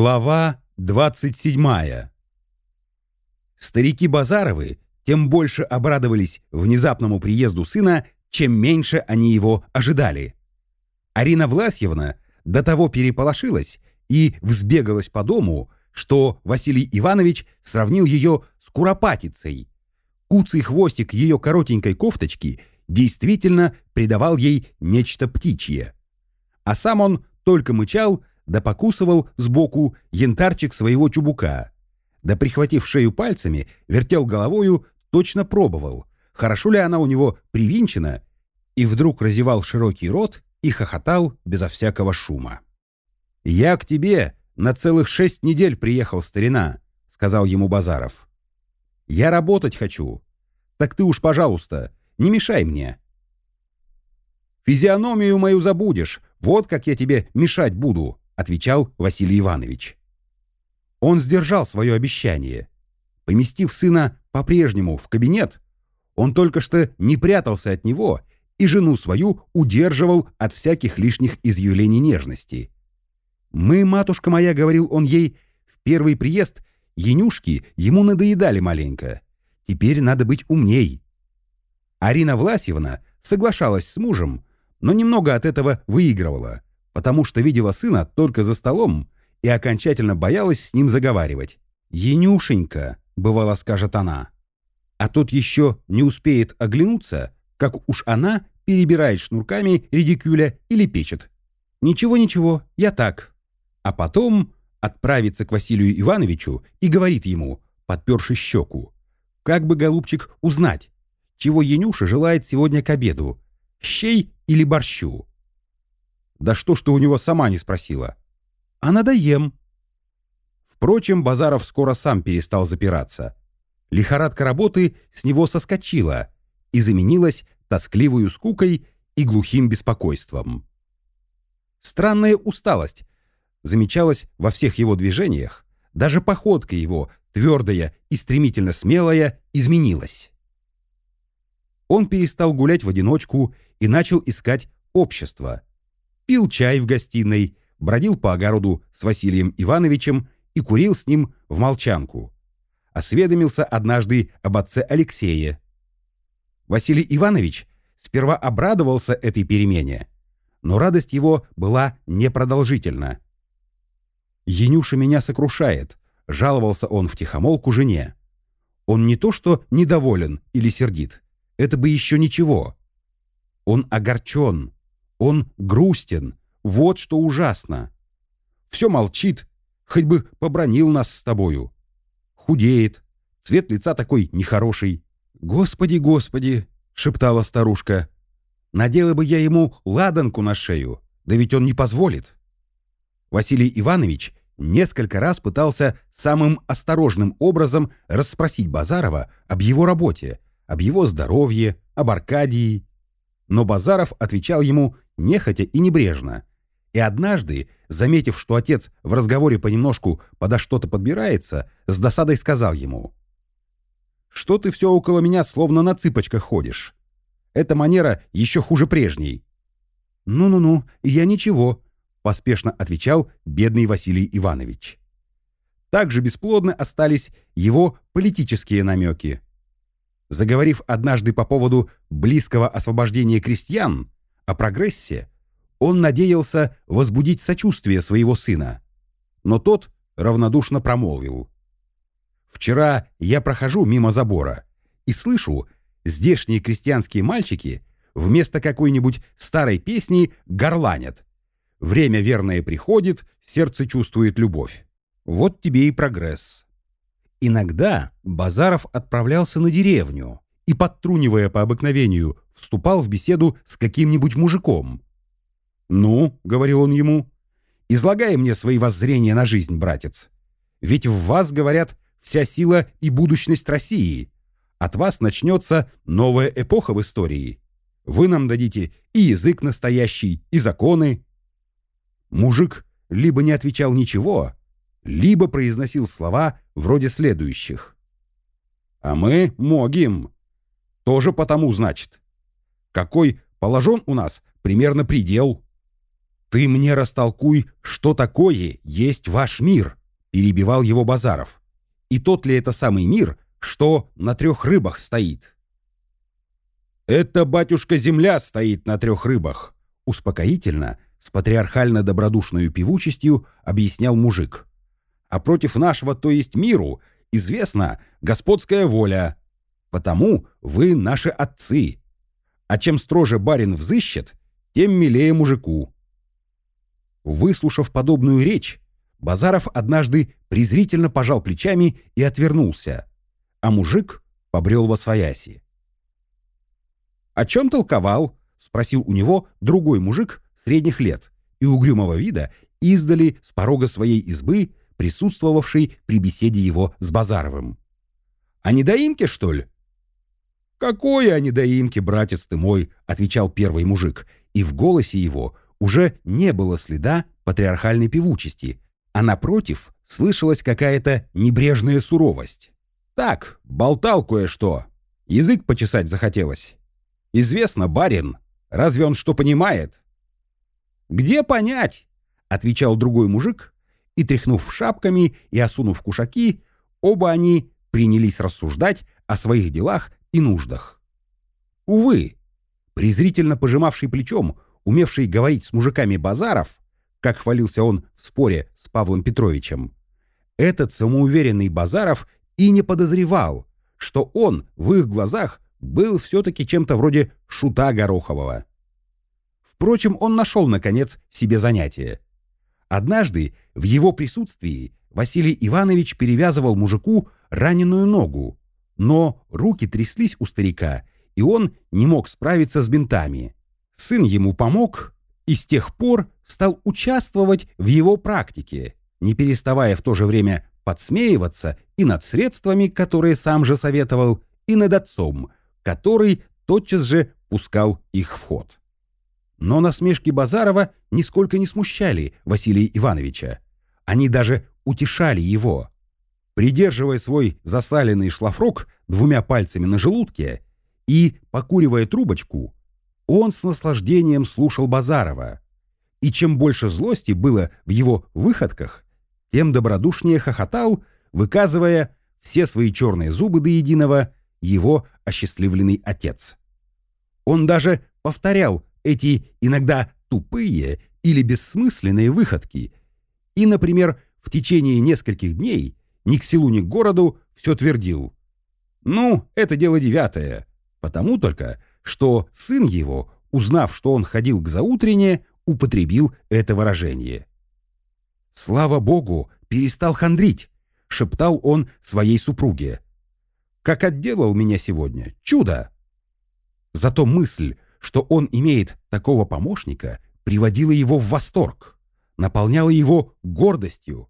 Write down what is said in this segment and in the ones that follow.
Глава 27. Старики Базаровы тем больше обрадовались внезапному приезду сына, чем меньше они его ожидали. Арина Власьевна до того переполошилась и взбегалась по дому, что Василий Иванович сравнил ее с куропатицей. Куцый хвостик ее коротенькой кофточки действительно придавал ей нечто птичье. А сам он только мычал да покусывал сбоку янтарчик своего чубука, да, прихватив шею пальцами, вертел головою, точно пробовал, хорошо ли она у него привинчена, и вдруг разевал широкий рот и хохотал безо всякого шума. «Я к тебе на целых шесть недель приехал, старина», — сказал ему Базаров. «Я работать хочу. Так ты уж, пожалуйста, не мешай мне». «Физиономию мою забудешь, вот как я тебе мешать буду», отвечал Василий Иванович. Он сдержал свое обещание. Поместив сына по-прежнему в кабинет, он только что не прятался от него и жену свою удерживал от всяких лишних изъявлений нежности. «Мы, матушка моя, — говорил он ей, — в первый приезд Янюшки ему надоедали маленько. Теперь надо быть умней». Арина Власьевна соглашалась с мужем, но немного от этого выигрывала — потому что видела сына только за столом и окончательно боялась с ним заговаривать. «Енюшенька», — бывало скажет она. А тут еще не успеет оглянуться, как уж она перебирает шнурками редикюля или печет. «Ничего-ничего, я так». А потом отправится к Василию Ивановичу и говорит ему, подперши щеку, как бы, голубчик, узнать, чего Енюша желает сегодня к обеду, щей или борщу. Да что ж ты у него сама не спросила? А надоем. Впрочем, Базаров скоро сам перестал запираться. Лихорадка работы с него соскочила и заменилась тоскливую скукой и глухим беспокойством. Странная усталость замечалась во всех его движениях, даже походка его, твердая и стремительно смелая, изменилась. Он перестал гулять в одиночку и начал искать общество — пил чай в гостиной, бродил по огороду с Василием Ивановичем и курил с ним в молчанку. Осведомился однажды об отце Алексее. Василий Иванович сперва обрадовался этой перемене, но радость его была непродолжительна. «Янюша меня сокрушает», — жаловался он в тихомолку жене. «Он не то что недоволен или сердит, это бы еще ничего. Он огорчен, он грустен. Вот что ужасно. Все молчит, хоть бы побронил нас с тобою. Худеет, цвет лица такой нехороший. «Господи, господи!» — шептала старушка. «Надела бы я ему ладанку на шею, да ведь он не позволит». Василий Иванович несколько раз пытался самым осторожным образом расспросить Базарова об его работе, об его здоровье, об Аркадии. Но Базаров отвечал ему нехотя и небрежно. И однажды, заметив, что отец в разговоре понемножку подо что-то подбирается, с досадой сказал ему. «Что ты все около меня словно на цыпочках ходишь? Эта манера еще хуже прежней». «Ну-ну-ну, я ничего», — поспешно отвечал бедный Василий Иванович. Также бесплодны остались его политические намеки. Заговорив однажды по поводу близкого освобождения крестьян, о прогрессе, он надеялся возбудить сочувствие своего сына. Но тот равнодушно промолвил. «Вчера я прохожу мимо забора и слышу, здешние крестьянские мальчики вместо какой-нибудь старой песни горланят. Время верное приходит, сердце чувствует любовь. Вот тебе и прогресс». Иногда Базаров отправлялся на деревню и, подтрунивая по обыкновению, вступал в беседу с каким-нибудь мужиком. «Ну», — говорил он ему, — «излагай мне свои воззрения на жизнь, братец. Ведь в вас, говорят, вся сила и будущность России. От вас начнется новая эпоха в истории. Вы нам дадите и язык настоящий, и законы». Мужик либо не отвечал ничего, либо произносил слова вроде следующих. «А мы могим. Тоже потому, значит какой положен у нас примерно предел. «Ты мне растолкуй, что такое есть ваш мир», — перебивал его Базаров. «И тот ли это самый мир, что на трех рыбах стоит?» «Это, батюшка, земля стоит на трех рыбах», — успокоительно, с патриархально-добродушной певучестью объяснял мужик. «А против нашего, то есть миру, известна господская воля. Потому вы наши отцы. А чем строже барин взыщет, тем милее мужику. Выслушав подобную речь, Базаров однажды презрительно пожал плечами и отвернулся, а мужик побрел во свояси. «О чем толковал?» — спросил у него другой мужик средних лет и угрюмого вида издали с порога своей избы, присутствовавший при беседе его с Базаровым. «О недоимке, что ли?» «Какое о недоимке, братец ты мой!» — отвечал первый мужик, и в голосе его уже не было следа патриархальной певучести, а напротив слышалась какая-то небрежная суровость. «Так, болтал кое-что. Язык почесать захотелось. Известно, барин. Разве он что понимает?» «Где понять?» — отвечал другой мужик, и, тряхнув шапками и осунув кушаки, оба они принялись рассуждать о своих делах и нуждах. Увы, презрительно пожимавший плечом, умевший говорить с мужиками базаров, как хвалился он в споре с Павлом Петровичем, этот самоуверенный Базаров и не подозревал, что он в их глазах был все-таки чем-то вроде шута Горохового. Впрочем, он нашел, наконец, себе занятие. Однажды в его присутствии Василий Иванович перевязывал мужику раненую ногу, но руки тряслись у старика, и он не мог справиться с бинтами. Сын ему помог и с тех пор стал участвовать в его практике, не переставая в то же время подсмеиваться и над средствами, которые сам же советовал, и над отцом, который тотчас же пускал их в ход. Но насмешки Базарова нисколько не смущали Василия Ивановича. Они даже утешали его. Придерживая свой засаленный шлафрок двумя пальцами на желудке и покуривая трубочку, он с наслаждением слушал Базарова. И чем больше злости было в его выходках, тем добродушнее хохотал, выказывая все свои черные зубы до единого его осчастливленный отец. Он даже повторял эти иногда тупые или бессмысленные выходки и, например, в течение нескольких дней ни к селу, ни к городу все твердил. Ну, это дело девятое, потому только, что сын его, узнав, что он ходил к заутрене, употребил это выражение. «Слава Богу, перестал хандрить», — шептал он своей супруге. «Как отделал меня сегодня! Чудо!» Зато мысль, что он имеет такого помощника, приводила его в восторг, наполняла его гордостью.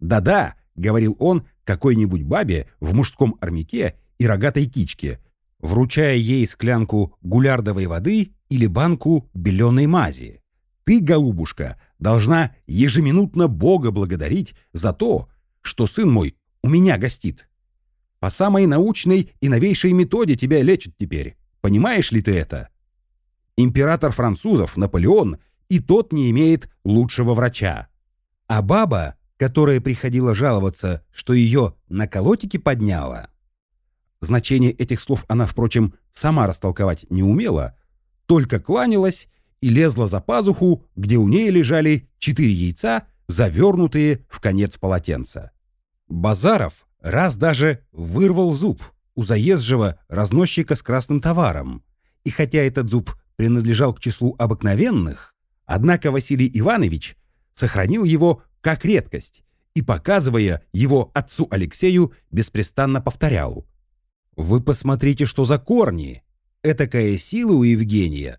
«Да-да», — говорил он какой-нибудь бабе в мужском армяке и рогатой кичке, вручая ей склянку гулярдовой воды или банку беленой мази. Ты, голубушка, должна ежеминутно Бога благодарить за то, что сын мой у меня гостит. По самой научной и новейшей методе тебя лечат теперь. Понимаешь ли ты это? Император французов, Наполеон, и тот не имеет лучшего врача. А баба, которая приходила жаловаться, что ее на колотике подняла, Значение этих слов она, впрочем, сама растолковать не умела, только кланялась и лезла за пазуху, где у ней лежали четыре яйца, завернутые в конец полотенца. Базаров раз даже вырвал зуб у заезжего разносчика с красным товаром, и хотя этот зуб принадлежал к числу обыкновенных, однако Василий Иванович сохранил его как редкость и, показывая его отцу Алексею, беспрестанно повторял — вы посмотрите, что за корни! Этакая сила у Евгения.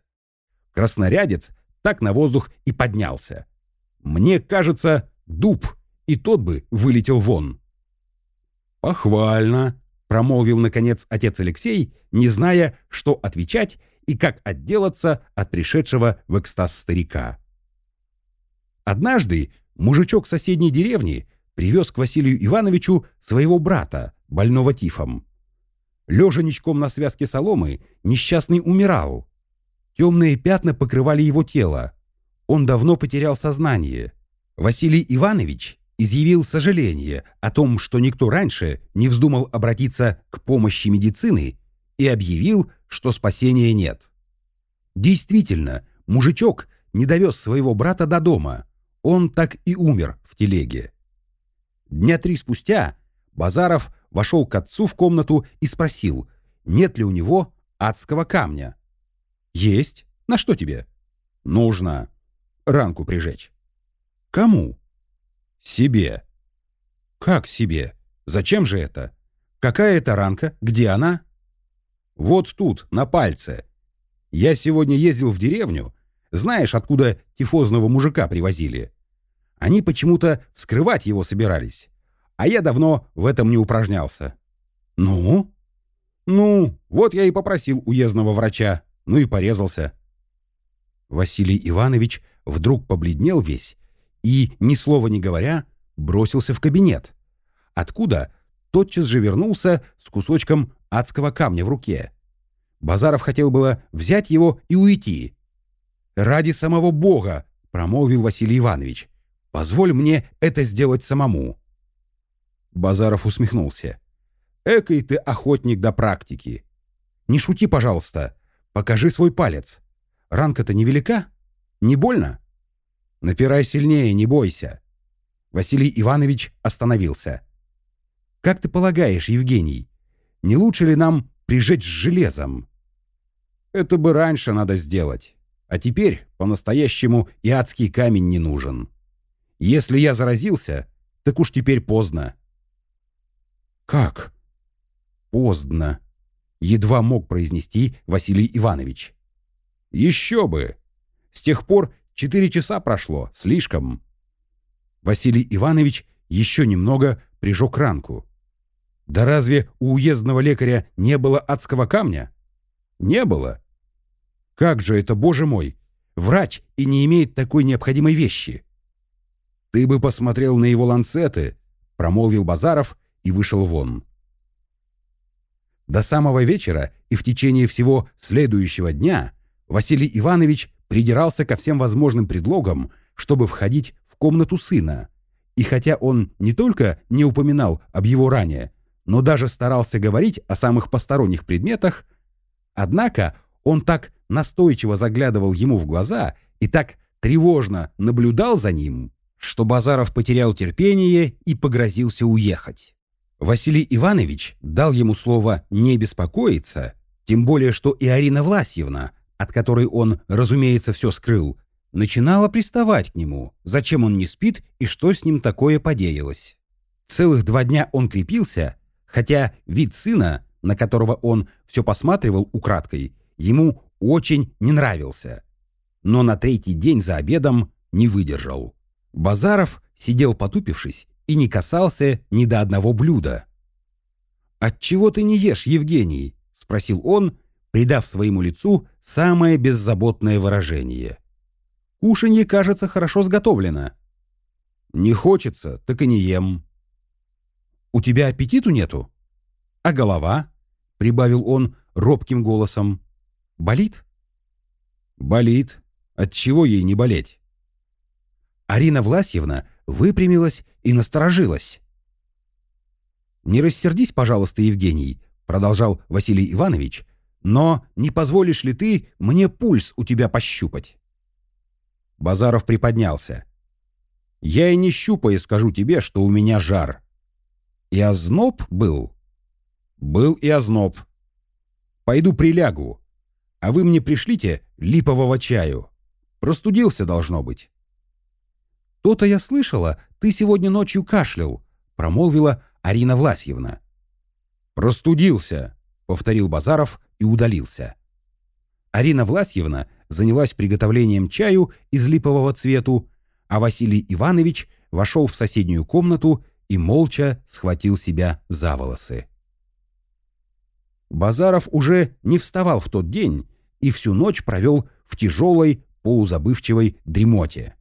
Краснорядец так на воздух и поднялся. Мне кажется, дуб, и тот бы вылетел вон. «Похвально», — промолвил, наконец, отец Алексей, не зная, что отвечать и как отделаться от пришедшего в экстаз старика. Однажды мужичок соседней деревни привез к Василию Ивановичу своего брата, больного тифом. Лежа ничком на связке соломы, несчастный умирал. Темные пятна покрывали его тело. Он давно потерял сознание. Василий Иванович изъявил сожаление о том, что никто раньше не вздумал обратиться к помощи медицины и объявил, что спасения нет. Действительно, мужичок не довез своего брата до дома. Он так и умер в телеге. Дня три спустя Базаров вошел к отцу в комнату и спросил, нет ли у него адского камня. «Есть. На что тебе?» «Нужно ранку прижечь». «Кому?» «Себе». «Как себе? Зачем же это? Какая это ранка? Где она?» «Вот тут, на пальце. Я сегодня ездил в деревню. Знаешь, откуда тифозного мужика привозили? Они почему-то вскрывать его собирались. А я давно в этом не упражнялся. Ну? Ну, вот я и попросил уездного врача. Ну и порезался. Василий Иванович вдруг побледнел весь и, ни слова не говоря, бросился в кабинет. Откуда тотчас же вернулся с кусочком адского камня в руке. Базаров хотел было взять его и уйти. «Ради самого Бога!» — промолвил Василий Иванович. «Позволь мне это сделать самому». Базаров усмехнулся. «Экой ты охотник до практики. Не шути, пожалуйста. Покажи свой палец. Ранка-то невелика? Не больно?» «Напирай сильнее, не бойся». Василий Иванович остановился. «Как ты полагаешь, Евгений, не лучше ли нам прижечь железом?» «Это бы раньше надо сделать. А теперь по-настоящему и адский камень не нужен. Если я заразился, так уж теперь поздно. Как? Поздно. Едва мог произнести Василий Иванович. Еще бы! С тех пор четыре часа прошло, слишком. Василий Иванович еще немного прижег ранку. Да разве у уездного лекаря не было адского камня? Не было. Как же это, боже мой! Врач и не имеет такой необходимой вещи. Ты бы посмотрел на его ланцеты, промолвил Базаров и вышел вон. До самого вечера и в течение всего следующего дня Василий Иванович придирался ко всем возможным предлогам, чтобы входить в комнату сына. И хотя он не только не упоминал об его ране, но даже старался говорить о самых посторонних предметах, однако он так настойчиво заглядывал ему в глаза и так тревожно наблюдал за ним, что Базаров потерял терпение и погрозился уехать. Василий Иванович дал ему слово «не беспокоиться», тем более что и Арина Власьевна, от которой он, разумеется, все скрыл, начинала приставать к нему, зачем он не спит и что с ним такое подеялось. Целых два дня он крепился, хотя вид сына, на которого он все посматривал украдкой, ему очень не нравился. Но на третий день за обедом не выдержал. Базаров сидел потупившись и не касался ни до одного блюда. «Отчего ты не ешь, Евгений?» — спросил он, придав своему лицу самое беззаботное выражение. «Кушанье, кажется, хорошо сготовлено». «Не хочется, так и не ем». «У тебя аппетиту нету?» «А голова?» — прибавил он робким голосом. Болит? Болит. От чего ей не болеть? Арина Власьевна выпрямилась и насторожилась. «Не рассердись, пожалуйста, Евгений», — продолжал Василий Иванович, «но не позволишь ли ты мне пульс у тебя пощупать?» Базаров приподнялся. «Я и не щупаю, скажу тебе, что у меня жар». «И озноб был?» «Был и озноб. Пойду прилягу, а вы мне пришлите липового чаю. Простудился, должно быть». «То-то я слышала, ты сегодня ночью кашлял», — промолвила Арина Власьевна. «Простудился», — повторил Базаров и удалился. Арина Власьевна занялась приготовлением чаю из липового цвету, а Василий Иванович вошел в соседнюю комнату и молча схватил себя за волосы. Базаров уже не вставал в тот день и всю ночь провел в тяжелой полузабывчивой дремоте.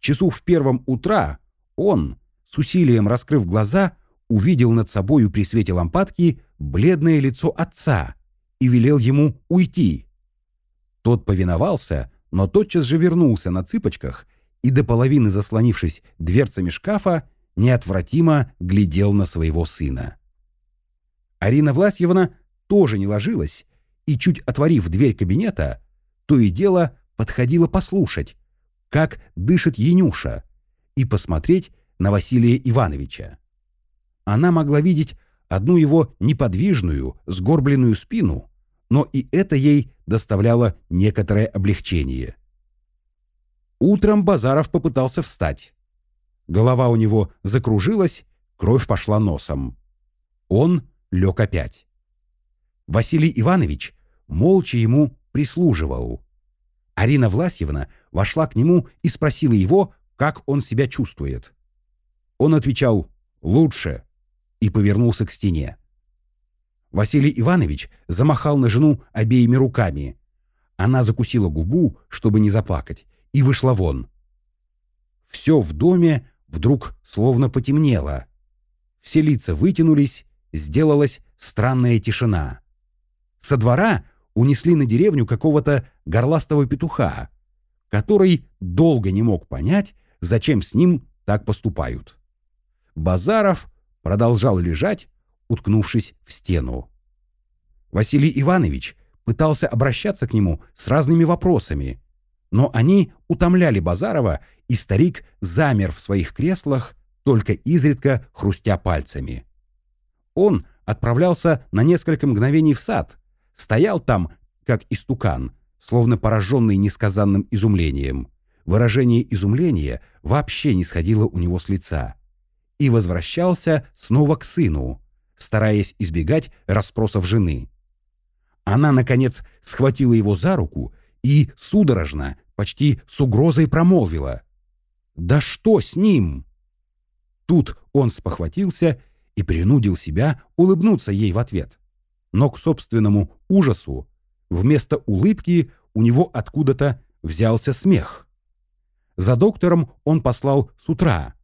Часу в первом утра он, с усилием раскрыв глаза, увидел над собою при свете лампадки бледное лицо отца и велел ему уйти. Тот повиновался, но тотчас же вернулся на цыпочках и, до половины заслонившись дверцами шкафа, неотвратимо глядел на своего сына. Арина Власьевна тоже не ложилась и, чуть отворив дверь кабинета, то и дело подходила послушать, как дышит Янюша, и посмотреть на Василия Ивановича. Она могла видеть одну его неподвижную, сгорбленную спину, но и это ей доставляло некоторое облегчение. Утром Базаров попытался встать. Голова у него закружилась, кровь пошла носом. Он лег опять. Василий Иванович молча ему прислуживал. Арина Власьевна вошла к нему и спросила его, как он себя чувствует. Он отвечал «лучше» и повернулся к стене. Василий Иванович замахал на жену обеими руками. Она закусила губу, чтобы не заплакать, и вышла вон. Все в доме вдруг словно потемнело. Все лица вытянулись, сделалась странная тишина. Со двора унесли на деревню какого-то горластого петуха, который долго не мог понять, зачем с ним так поступают. Базаров продолжал лежать, уткнувшись в стену. Василий Иванович пытался обращаться к нему с разными вопросами, но они утомляли Базарова, и старик замер в своих креслах, только изредка хрустя пальцами. Он отправлялся на несколько мгновений в сад, стоял там, как истукан, словно пораженный несказанным изумлением. Выражение изумления вообще не сходило у него с лица. И возвращался снова к сыну, стараясь избегать расспросов жены. Она, наконец, схватила его за руку и судорожно, почти с угрозой промолвила. «Да что с ним?» Тут он спохватился и принудил себя улыбнуться ей в ответ. Но к собственному ужасу вместо улыбки у него откуда-то взялся смех. За доктором он послал с утра.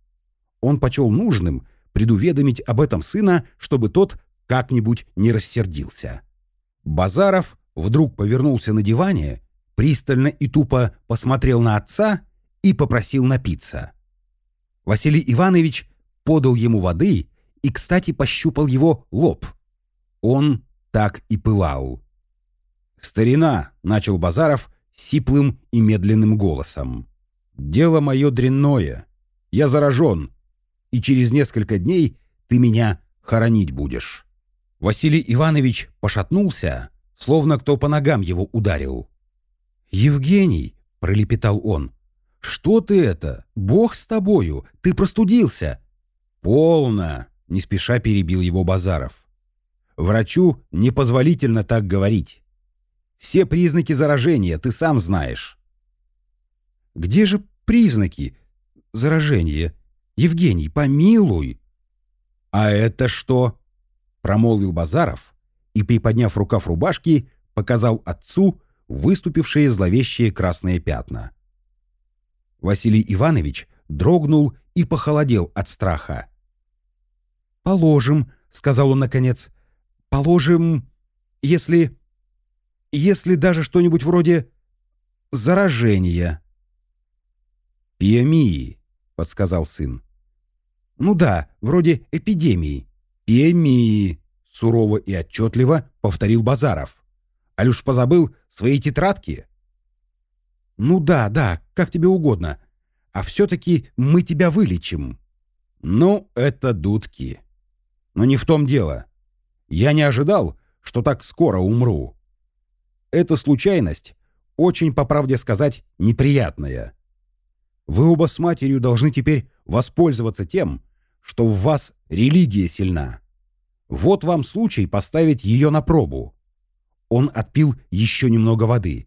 Он почел нужным предуведомить об этом сына, чтобы тот как-нибудь не рассердился. Базаров вдруг повернулся на диване, пристально и тупо посмотрел на отца и попросил напиться. Василий Иванович подал ему воды и, кстати, пощупал его лоб. Он так и пылал. «Старина!» — начал Базаров сиплым и медленным голосом. «Дело мое дрянное. Я заражен, и через несколько дней ты меня хоронить будешь». Василий Иванович пошатнулся, словно кто по ногам его ударил. «Евгений!» — пролепетал он. «Что ты это? Бог с тобою! Ты простудился!» «Полно!» — не спеша перебил его Базаров. «Врачу непозволительно так говорить. Все признаки заражения ты сам знаешь». «Где же признаки заражения? Евгений, помилуй!» «А это что?» — промолвил Базаров и, приподняв рукав рубашки, показал отцу выступившие зловещие красные пятна. Василий Иванович дрогнул и похолодел от страха. «Положим», — сказал он наконец, — «положим, если... если даже что-нибудь вроде заражения». «Пиемии», — подсказал сын. «Ну да, вроде эпидемии». «Пиемии», — сурово и отчетливо повторил Базаров. «Алюш позабыл свои тетрадки?» «Ну да, да, как тебе угодно. А все-таки мы тебя вылечим». «Ну, это дудки», но не в том дело. Я не ожидал, что так скоро умру. Эта случайность очень, по правде сказать, неприятная. Вы оба с матерью должны теперь воспользоваться тем, что в вас религия сильна. Вот вам случай поставить ее на пробу. Он отпил еще немного воды.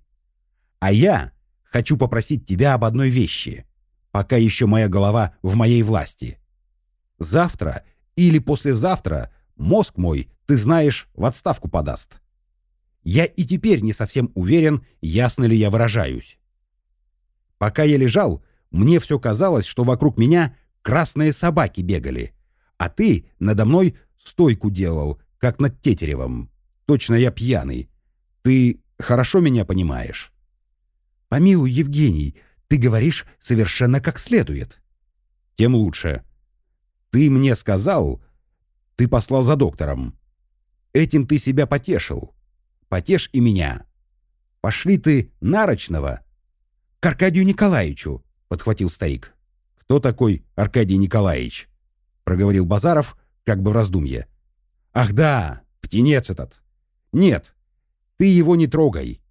А я хочу попросить тебя об одной вещи, пока еще моя голова в моей власти. Завтра или послезавтра мозг мой, ты знаешь, в отставку подаст. Я и теперь не совсем уверен, ясно ли я выражаюсь. Пока я лежал, мне все казалось, что вокруг меня красные собаки бегали, а ты надо мной стойку делал, как над Тетеревым. Точно я пьяный. Ты хорошо меня понимаешь? Помилуй, Евгений, ты говоришь совершенно как следует. Тем лучше. Ты мне сказал, ты послал за доктором. Этим ты себя потешил. Потешь и меня. Пошли ты Нарочного. К Аркадию Николаевичу, подхватил старик. Кто такой Аркадий Николаевич? Проговорил Базаров, как бы в раздумье. Ах да, птенец этот. Нет, ты его не трогай.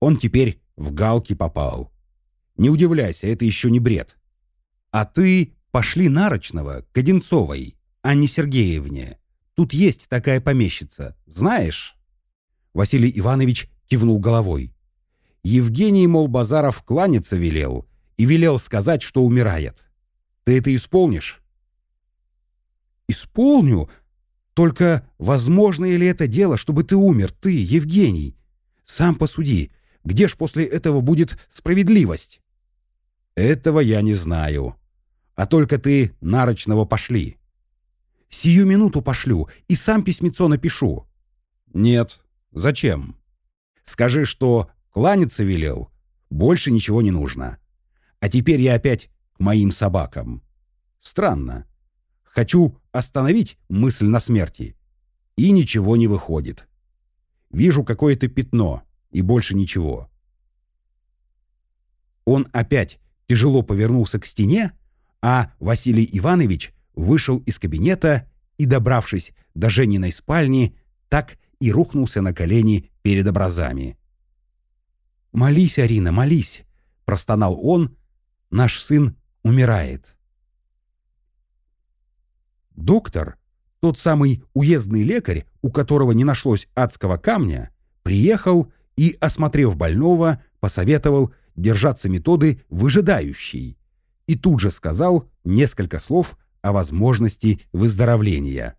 Он теперь в галки попал. Не удивляйся, это еще не бред. А ты пошли Нарочного к Одинцовой, Анне Сергеевне. Тут есть такая помещица, знаешь?» Василий Иванович кивнул головой. Евгений, мол, Базаров кланяться велел и велел сказать, что умирает. Ты это исполнишь? Исполню? Только возможно ли это дело, чтобы ты умер, ты, Евгений? Сам посуди, где ж после этого будет справедливость? Этого я не знаю. А только ты нарочного пошли. Сию минуту пошлю и сам письмецо напишу. Нет. Зачем? Скажи, что кланяться велел. Больше ничего не нужно. А теперь я опять к моим собакам. Странно. Хочу остановить мысль на смерти. И ничего не выходит. Вижу какое-то пятно, и больше ничего. Он опять тяжело повернулся к стене, а Василий Иванович вышел из кабинета и, добравшись до Жениной спальни, так и рухнулся на колени перед образами. «Молись, Арина, молись!» — простонал он. «Наш сын умирает». Доктор, тот самый уездный лекарь, у которого не нашлось адского камня, приехал и, осмотрев больного, посоветовал держаться методы выжидающей и тут же сказал несколько слов о возможности выздоровления.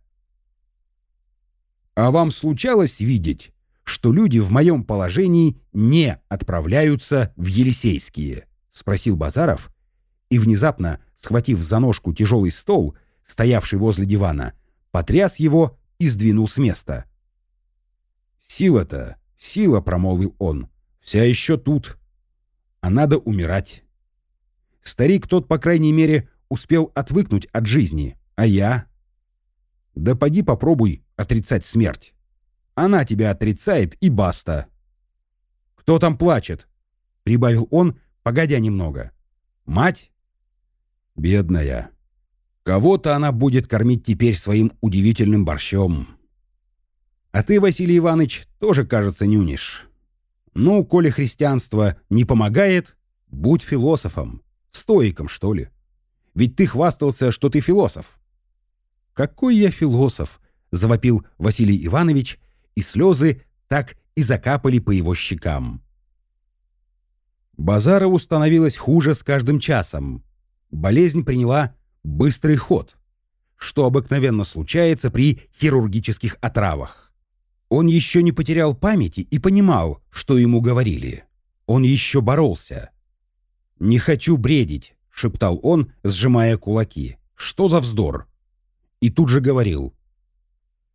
«А вам случалось видеть, что люди в моем положении не отправляются в Елисейские?» — спросил Базаров, и внезапно, схватив за ножку тяжелый стол, стоявший возле дивана, потряс его и сдвинул с места. «Сила-то, сила», — промолвил он, — «вся еще тут, а надо умирать». Старик тот, по крайней мере, успел отвыкнуть от жизни, а я... Да поди попробуй отрицать смерть. Она тебя отрицает, и баста. «Кто там плачет?» — прибавил он, погодя немного. «Мать?» «Бедная. Кого-то она будет кормить теперь своим удивительным борщом. А ты, Василий Иванович, тоже, кажется, нюнишь. Ну, коли христианство не помогает, будь философом. Стоиком, что ли? Ведь ты хвастался, что ты философ. Какой я философ, завопил Василий Иванович, и слезы так и закапали по его щекам. Базарову становилось хуже с каждым часом. Болезнь приняла быстрый ход, что обыкновенно случается при хирургических отравах. Он еще не потерял памяти и понимал, что ему говорили. Он еще боролся. «Не хочу бредить», — шептал он, сжимая кулаки. «Что за вздор?» И тут же говорил.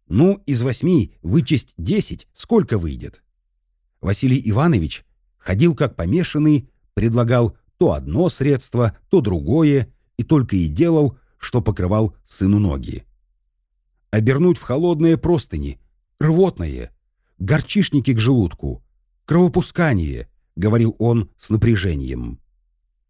«Ну, из восьми вычесть десять, сколько выйдет?» Василий Иванович ходил как помешанный, предлагал то одно средство, то другое, и только и делал, что покрывал сыну ноги. Обернуть в холодные простыни, рвотное, горчишники к желудку, кровопускание, — говорил он с напряжением.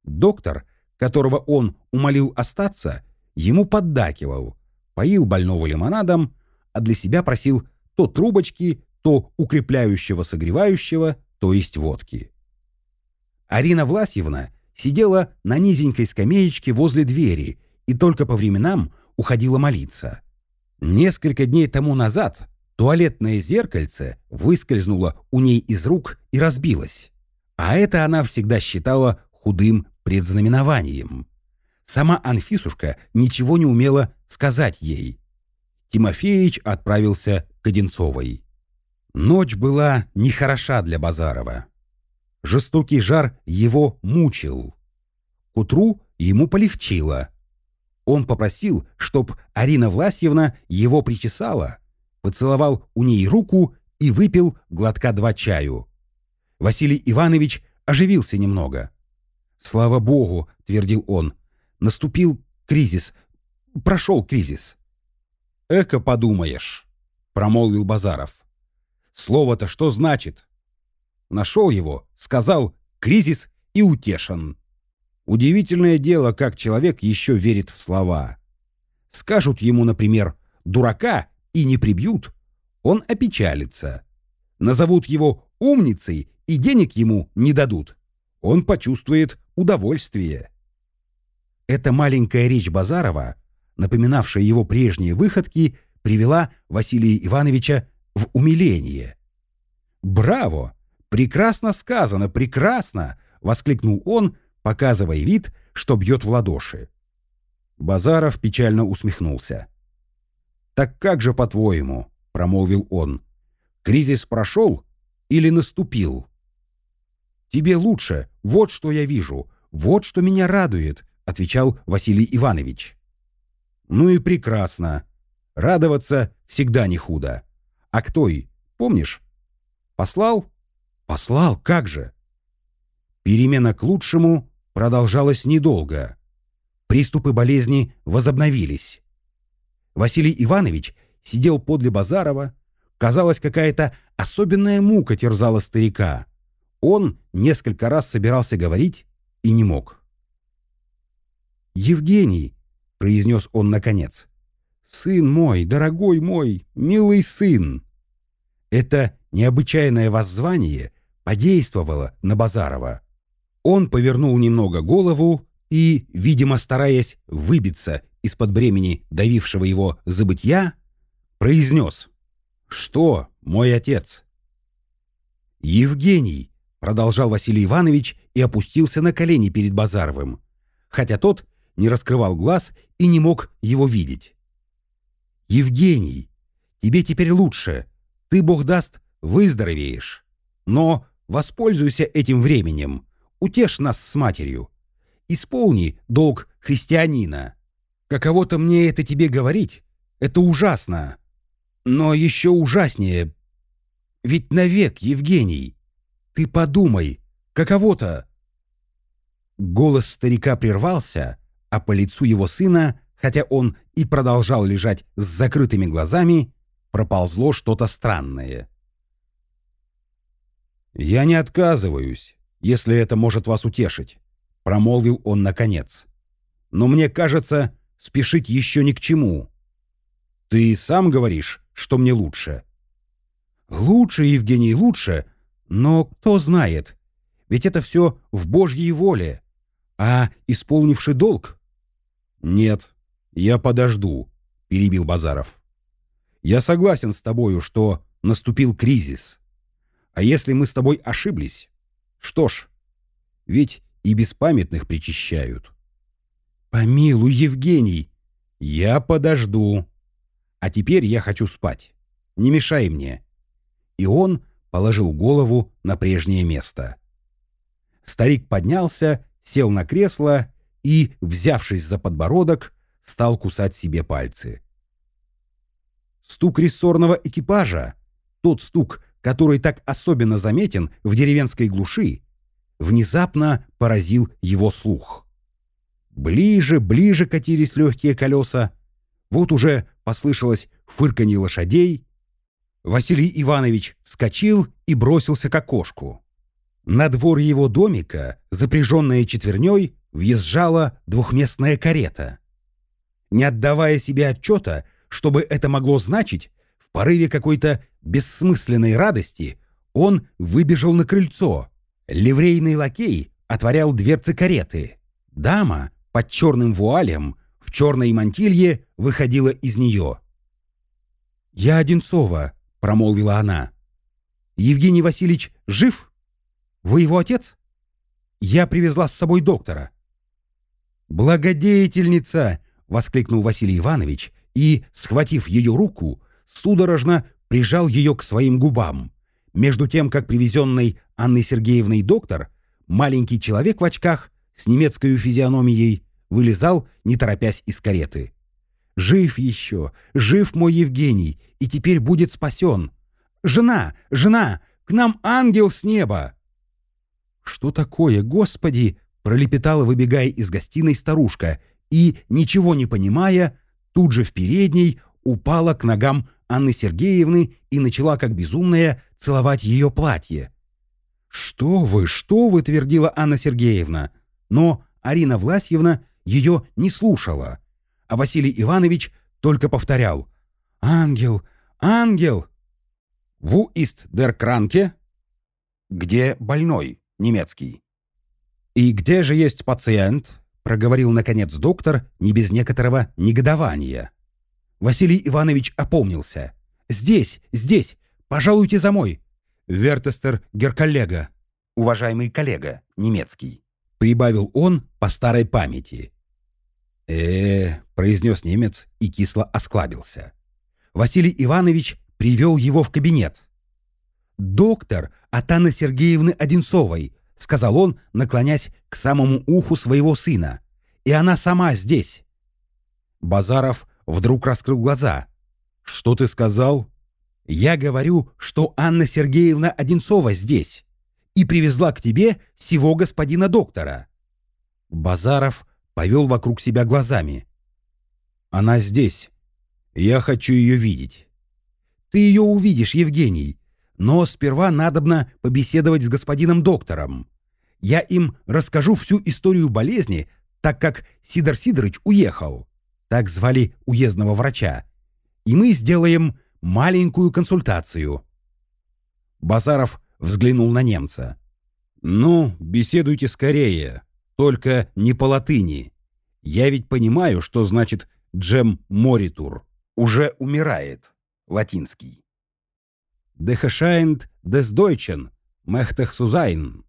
Доктор, которого он умолил остаться, ему поддакивал, поил больного лимонадом, а для себя просил то трубочки, то укрепляющего согревающего, то есть водки. Арина Власьевна сидела на низенькой скамеечке возле двери и только по временам уходила молиться. Несколько дней тому назад туалетное зеркальце выскользнуло у ней из рук и разбилось. А это она всегда считала худым предзнаменованием. Сама Анфисушка ничего не умела сказать ей. Тимофеич отправился к Одинцовой. Ночь была нехороша для Базарова. Жестокий жар его мучил. К утру ему полегчило. Он попросил, чтоб Арина Власьевна его причесала, поцеловал у ней руку и выпил глотка два чаю. Василий Иванович оживился немного. «Слава Богу!» — твердил он. «Наступил кризис. Прошел кризис». «Эко подумаешь», — промолвил Базаров. «Слово-то что значит?» Нашел его, сказал «кризис» и утешен. Удивительное дело, как человек еще верит в слова. Скажут ему, например, «дурака» и не прибьют, он опечалится. Назовут его умницей и денег ему не дадут. Он почувствует удовольствие. Эта маленькая речь Базарова, напоминавшая его прежние выходки, привела Василия Ивановича в умиление. «Браво! Прекрасно сказано, прекрасно!» — воскликнул он, показывая вид, что бьет в ладоши. Базаров печально усмехнулся. «Так как же, по-твоему?» — промолвил он. «Кризис прошел или наступил?» «Тебе лучше, вот что я вижу, вот что меня радует», — отвечал Василий Иванович. «Ну и прекрасно. Радоваться всегда не худо. А кто и, помнишь? Послал? Послал, как же?» Перемена к лучшему продолжалась недолго. Приступы болезни возобновились. Василий Иванович сидел подле Базарова. Казалось, какая-то особенная мука терзала старика. Он несколько раз собирался говорить и не мог. «Евгений», — произнес он наконец, — «сын мой, дорогой мой, милый сын». Это необычайное воззвание подействовало на Базарова. Он повернул немного голову и, видимо, стараясь выбиться из-под бремени давившего его забытья, произнес «Что, мой отец?» «Евгений», — продолжал Василий Иванович и опустился на колени перед Базаровым, хотя тот не раскрывал глаз и не мог его видеть. «Евгений, тебе теперь лучше, ты, Бог даст, выздоровеешь, но воспользуйся этим временем, утешь нас с матерью. Исполни долг христианина. Каково-то мне это тебе говорить, это ужасно. Но еще ужаснее. Ведь навек, Евгений. Ты подумай, каково-то... Голос старика прервался, а по лицу его сына, хотя он и продолжал лежать с закрытыми глазами, проползло что-то странное. «Я не отказываюсь если это может вас утешить», — промолвил он наконец. «Но мне кажется, спешить еще ни к чему. Ты сам говоришь, что мне лучше». «Лучше, Евгений, лучше, но кто знает, ведь это все в Божьей воле. А исполнивший долг?» «Нет, я подожду», — перебил Базаров. «Я согласен с тобою, что наступил кризис. А если мы с тобой ошиблись, что ж, ведь и беспамятных причащают. Помилуй, Евгений, я подожду. А теперь я хочу спать. Не мешай мне. И он положил голову на прежнее место. Старик поднялся, сел на кресло и, взявшись за подбородок, стал кусать себе пальцы. Стук рессорного экипажа, тот стук, который так особенно заметен в деревенской глуши, внезапно поразил его слух. Ближе, ближе катились легкие колеса. Вот уже послышалось фырканье лошадей. Василий Иванович вскочил и бросился к окошку. На двор его домика, запряженная четверней, въезжала двухместная карета. Не отдавая себе отчета, чтобы это могло значить, в порыве какой-то бессмысленной радости он выбежал на крыльцо. Ливрейный лакей отворял дверцы кареты. Дама под черным вуалем в черной мантилье выходила из нее. «Я Одинцова», — промолвила она. «Евгений Васильевич жив? Вы его отец? Я привезла с собой доктора». «Благодетельница!» — воскликнул Василий Иванович и, схватив ее руку, судорожно прижал ее к своим губам. Между тем, как привезенный Анной Сергеевной доктор, маленький человек в очках с немецкой физиономией, вылезал, не торопясь из кареты. «Жив еще! Жив мой Евгений! И теперь будет спасен! Жена! Жена! К нам ангел с неба!» «Что такое, Господи?» — пролепетала, выбегая из гостиной старушка, и, ничего не понимая, тут же в передней упала к ногам Анны Сергеевны и начала, как безумная, целовать ее платье. «Что вы, что вы?» — твердила Анна Сергеевна. Но Арина Власьевна ее не слушала, а Василий Иванович только повторял «Ангел! Ангел!» «Ву ист дер кранке?» «Где больной?» — немецкий. «И где же есть пациент?» — проговорил, наконец, доктор, не без некоторого негодования. Василий Иванович опомнился. «Здесь, здесь! Пожалуйте за мой!» «Вертестер Герколлега!» «Уважаемый коллега, немецкий!» Прибавил он по старой памяти. Э произнес немец и кисло осклабился. Василий Иванович привел его в кабинет. «Доктор от Анны Сергеевны Одинцовой», — сказал он, наклонясь к самому уху своего сына. «И она сама здесь». Базаров вдруг раскрыл глаза. «Что ты сказал?» «Я говорю, что Анна Сергеевна Одинцова здесь и привезла к тебе сего господина доктора». Базаров повел вокруг себя глазами. «Она здесь. Я хочу ее видеть». «Ты ее увидишь, Евгений, но сперва надобно побеседовать с господином доктором. Я им расскажу всю историю болезни, так как Сидор Сидорович уехал» так звали уездного врача, и мы сделаем маленькую консультацию. Базаров взглянул на немца. «Ну, беседуйте скорее, только не по латыни. Я ведь понимаю, что значит «джем моритур». Уже умирает. Латинский. «Дехешайнд des Deutschen, zu sein».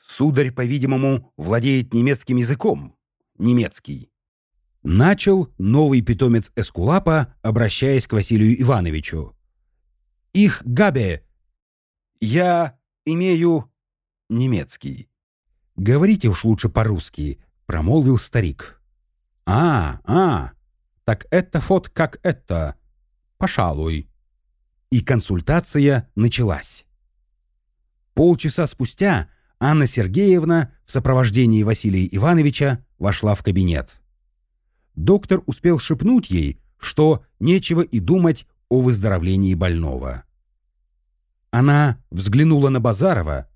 Сударь, по-видимому, владеет немецким языком. Немецкий. Начал новый питомец Эскулапа, обращаясь к Василию Ивановичу. «Их габе! Я имею немецкий». «Говорите уж лучше по-русски», — промолвил старик. «А, а, так это фот как это. Пожалуй». И консультация началась. Полчаса спустя Анна Сергеевна в сопровождении Василия Ивановича вошла в кабинет доктор успел шепнуть ей, что нечего и думать о выздоровлении больного. Она взглянула на Базарова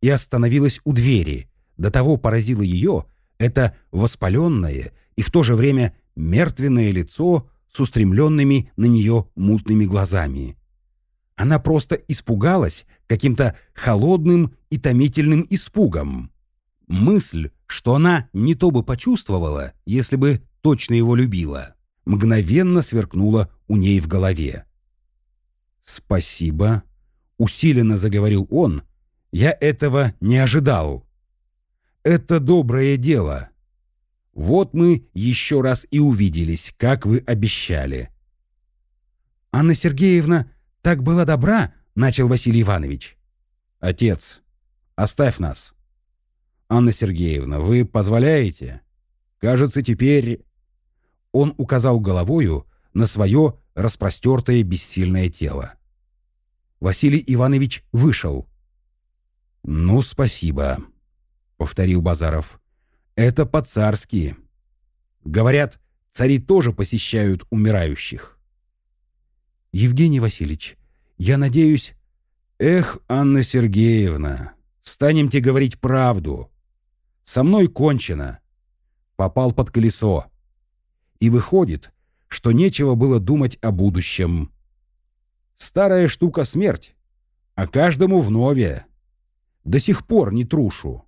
и остановилась у двери. До того поразило ее это воспаленное и в то же время мертвенное лицо с устремленными на нее мутными глазами. Она просто испугалась каким-то холодным и томительным испугом. Мысль, что она не то бы почувствовала, если бы точно его любила, мгновенно сверкнула у ней в голове. «Спасибо», — усиленно заговорил он, — «я этого не ожидал. Это доброе дело. Вот мы еще раз и увиделись, как вы обещали». «Анна Сергеевна так была добра», — начал Василий Иванович. «Отец, оставь нас». «Анна Сергеевна, вы позволяете? Кажется, теперь...» Он указал головою на свое распростертое бессильное тело. Василий Иванович вышел. «Ну, спасибо», — повторил Базаров. «Это по-царски. Говорят, цари тоже посещают умирающих». «Евгений Васильевич, я надеюсь...» «Эх, Анна Сергеевна, станемте говорить правду. Со мной кончено. Попал под колесо. И выходит, что нечего было думать о будущем. Старая штука смерть, а каждому вновь. До сих пор не трушу.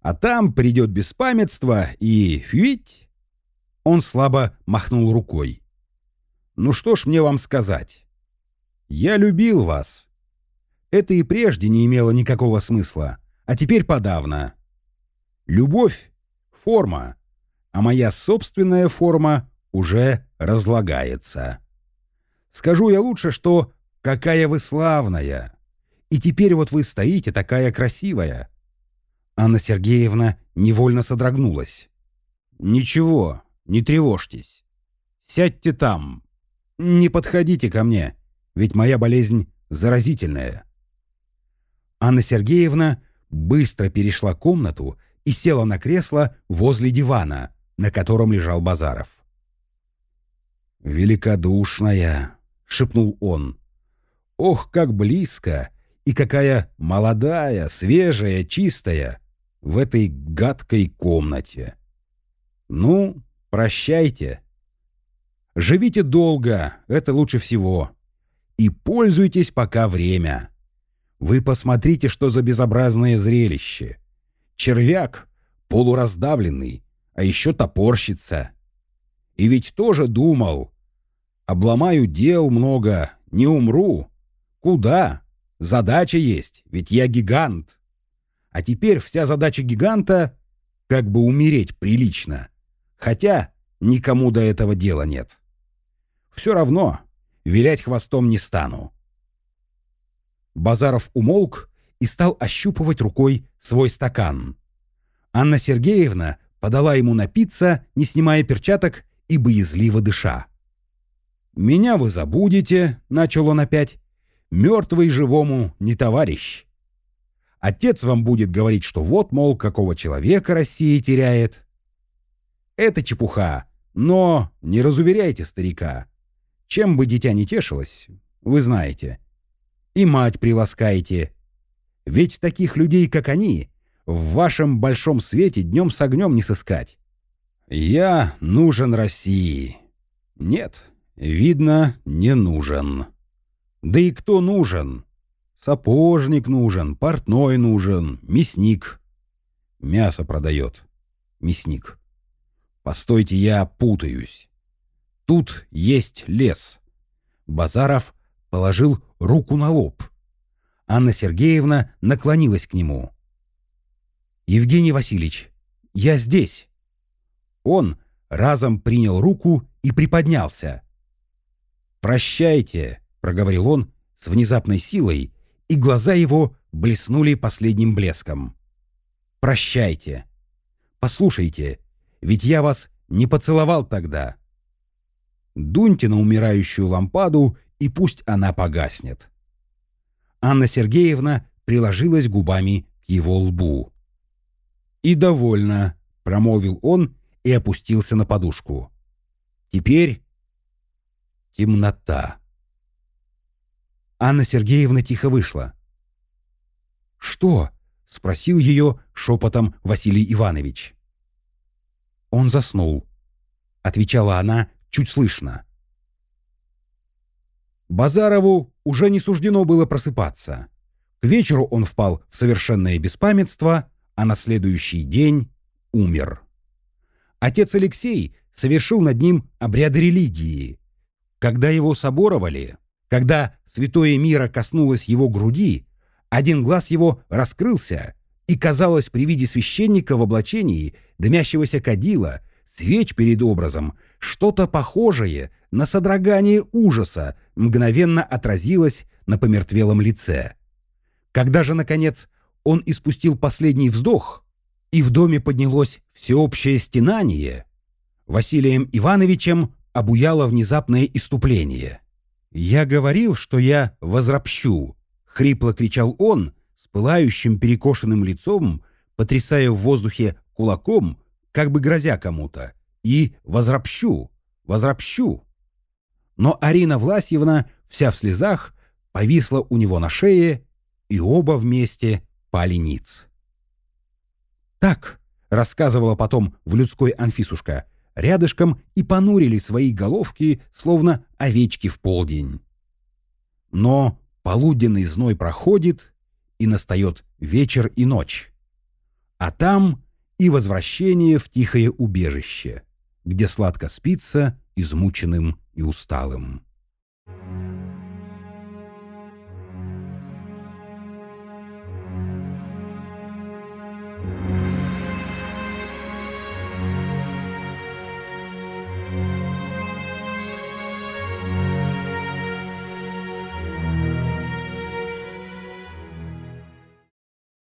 А там придет беспамятство и... Фить! Он слабо махнул рукой. «Ну что ж мне вам сказать? Я любил вас. Это и прежде не имело никакого смысла, а теперь подавно. Любовь — форма, а моя собственная форма уже разлагается. Скажу я лучше, что какая вы славная. И теперь вот вы стоите такая красивая. Анна Сергеевна невольно содрогнулась. Ничего, не тревожьтесь. Сядьте там. Не подходите ко мне, ведь моя болезнь заразительная. Анна Сергеевна быстро перешла комнату и села на кресло возле дивана, на котором лежал Базаров. «Великодушная!» — шепнул он. «Ох, как близко! И какая молодая, свежая, чистая в этой гадкой комнате! Ну, прощайте!» Живите долго, это лучше всего. И пользуйтесь пока время. Вы посмотрите, что за безобразное зрелище. Червяк, полураздавленный, а еще топорщится. И ведь тоже думал. Обломаю дел много, не умру. Куда? Задача есть, ведь я гигант. А теперь вся задача гиганта — как бы умереть прилично. Хотя никому до этого дела нет. Все равно, вилять хвостом не стану. Базаров умолк и стал ощупывать рукой свой стакан. Анна Сергеевна подала ему напиться, не снимая перчаток и боязливо дыша. «Меня вы забудете», — начал он опять. «Мертвый живому не товарищ. Отец вам будет говорить, что вот, мол, какого человека Россия теряет. Это чепуха, но не разуверяйте старика. Чем бы дитя не тешилось, вы знаете. И мать приласкаете. Ведь таких людей, как они, в вашем большом свете днем с огнем не сыскать. Я нужен России. Нет, видно, не нужен. Да и кто нужен? Сапожник нужен, портной нужен, мясник. Мясо продает. Мясник. Постойте, я путаюсь. Тут есть лес. Базаров положил руку на лоб. Анна Сергеевна наклонилась к нему. «Евгений Васильевич, я здесь». Он разом принял руку и приподнялся. «Прощайте», — проговорил он с внезапной силой, и глаза его блеснули последним блеском. «Прощайте. Послушайте, ведь я вас не поцеловал тогда. Дуньте на умирающую лампаду, и пусть она погаснет. Анна Сергеевна приложилась губами к его лбу. «И довольно», — промолвил он и опустился на подушку. «Теперь темнота». Анна Сергеевна тихо вышла. «Что?» — спросил ее шепотом Василий Иванович. «Он заснул», — отвечала она чуть слышно. Базарову уже не суждено было просыпаться. К вечеру он впал в совершенное беспамятство, а на следующий день умер. Отец Алексей совершил над ним обряды религии. Когда его соборовали, когда святое мира коснулось его груди, один глаз его раскрылся, и, казалось, при виде священника в облачении, дымящегося кадила, свеч перед образом, что-то похожее на содрогание ужаса мгновенно отразилось на помертвелом лице. Когда же, наконец, он испустил последний вздох, и в доме поднялось всеобщее стенание, Василием Ивановичем обуяло внезапное иступление. «Я говорил, что я возропщу», — хрипло кричал он, с пылающим перекошенным лицом, потрясая в воздухе кулаком, как бы грозя кому-то, и возропщу, возропщу. Но Арина Власьевна, вся в слезах, повисла у него на шее, и оба вместе пали ниц. «Так», — рассказывала потом в людской Анфисушка, рядышком и понурили свои головки, словно овечки в полдень. Но полуденный зной проходит, и настает вечер и ночь. А там и возвращение в тихое убежище, где сладко спится измученным и усталым.